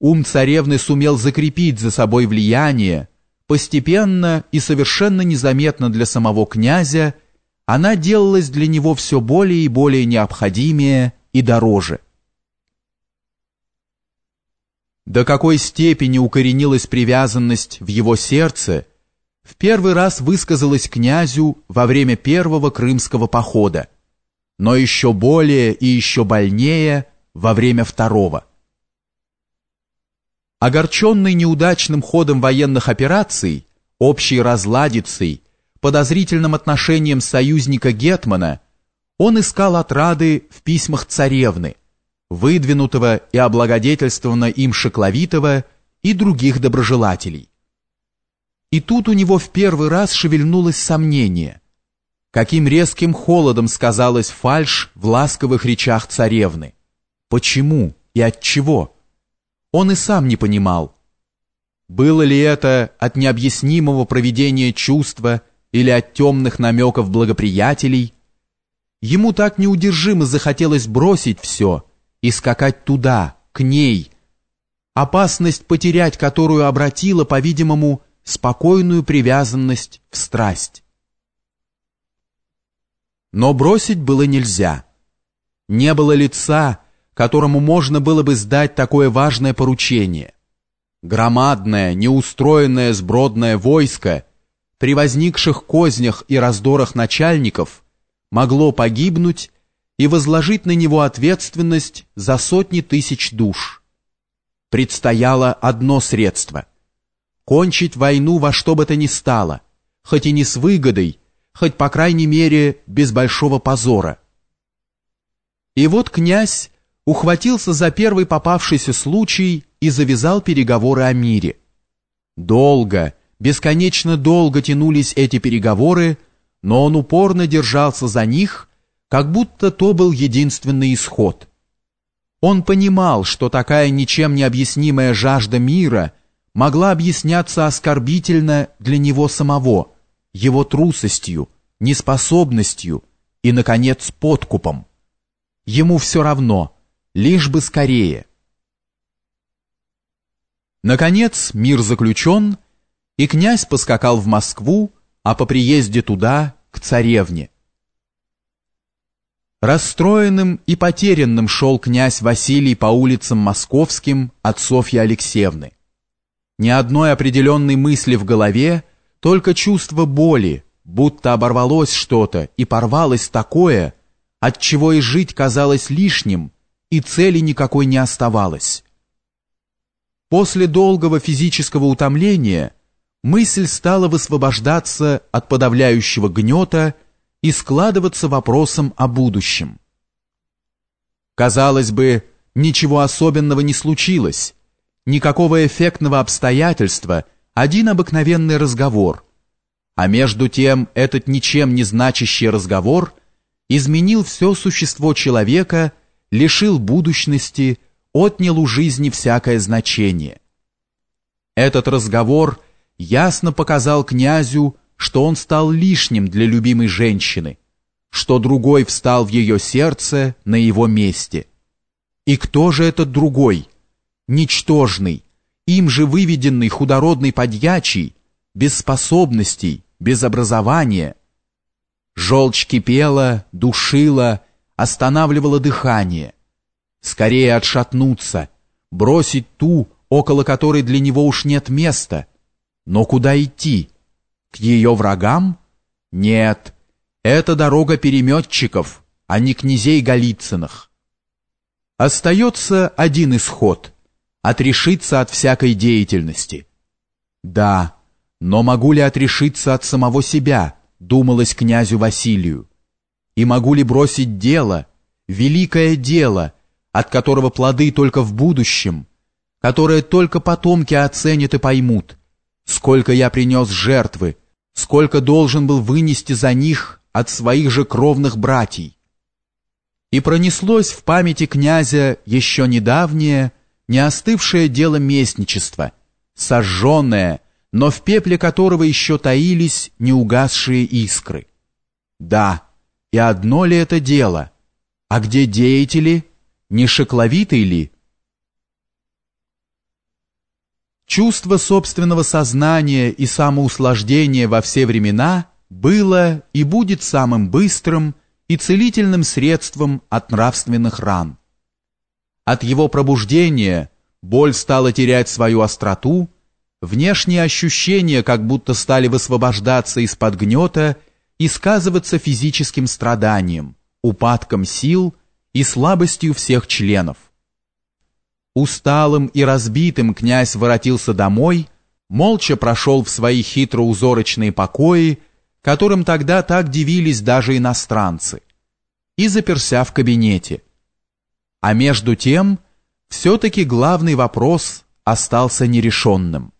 ум царевны сумел закрепить за собой влияние, постепенно и совершенно незаметно для самого князя, она делалась для него все более и более необходимее и дороже. До какой степени укоренилась привязанность в его сердце, в первый раз высказалась князю во время первого крымского похода, но еще более и еще больнее во время второго. Огорченный неудачным ходом военных операций, общей разладицей, подозрительным отношением союзника Гетмана, он искал отрады в письмах царевны, выдвинутого и облагодетельствованного им Шекловитова и других доброжелателей. И тут у него в первый раз шевельнулось сомнение, каким резким холодом сказалась фальшь в ласковых речах царевны. Почему и от чего? Он и сам не понимал. Было ли это от необъяснимого проведения чувства или от темных намеков благоприятелей? Ему так неудержимо захотелось бросить все и скакать туда, к ней. Опасность потерять, которую обратила, по-видимому, спокойную привязанность в страсть. Но бросить было нельзя. Не было лица, которому можно было бы сдать такое важное поручение. Громадное, неустроенное сбродное войско при возникших кознях и раздорах начальников могло погибнуть и возложить на него ответственность за сотни тысяч душ. Предстояло одно средство — кончить войну во что бы то ни стало, хоть и не с выгодой, хоть по крайней мере без большого позора. И вот князь ухватился за первый попавшийся случай и завязал переговоры о мире. Долго, бесконечно долго тянулись эти переговоры, но он упорно держался за них, как будто то был единственный исход. Он понимал, что такая ничем не объяснимая жажда мира могла объясняться оскорбительно для него самого, его трусостью, неспособностью и, наконец, подкупом. Ему все равно – лишь бы скорее. Наконец мир заключен, и князь поскакал в Москву, а по приезде туда к царевне. Расстроенным и потерянным шел князь Василий по улицам московским от Софьи Алексеевны. Ни одной определенной мысли в голове, только чувство боли, будто оборвалось что-то и порвалось такое, от чего и жить казалось лишним, и цели никакой не оставалось. После долгого физического утомления мысль стала высвобождаться от подавляющего гнета и складываться вопросом о будущем. Казалось бы, ничего особенного не случилось, никакого эффектного обстоятельства, один обыкновенный разговор. А между тем этот ничем не значащий разговор изменил все существо человека лишил будущности, отнял у жизни всякое значение. Этот разговор ясно показал князю, что он стал лишним для любимой женщины, что другой встал в ее сердце на его месте. И кто же этот другой? Ничтожный, им же выведенный худородный подьячий, без способностей, без образования. Желчь кипела, душила, останавливало дыхание. Скорее отшатнуться, бросить ту, около которой для него уж нет места. Но куда идти? К ее врагам? Нет, это дорога переметчиков, а не князей Голицыных. Остается один исход — отрешиться от всякой деятельности. Да, но могу ли отрешиться от самого себя, думалось князю Василию. И могу ли бросить дело, великое дело, от которого плоды только в будущем, которое только потомки оценят и поймут, сколько я принес жертвы, сколько должен был вынести за них от своих же кровных братьев. И пронеслось в памяти князя еще недавнее, не остывшее дело местничества, сожженное, но в пепле которого еще таились неугасшие искры. Да, и одно ли это дело? А где деятели? Не шокловитый ли? Чувство собственного сознания и самоуслаждения во все времена было и будет самым быстрым и целительным средством от нравственных ран. От его пробуждения боль стала терять свою остроту, внешние ощущения как будто стали высвобождаться из-под гнета и сказываться физическим страданием, упадком сил и слабостью всех членов. Усталым и разбитым князь воротился домой, молча прошел в свои хитроузорочные покои, которым тогда так дивились даже иностранцы, и заперся в кабинете. А между тем, все-таки главный вопрос остался нерешенным.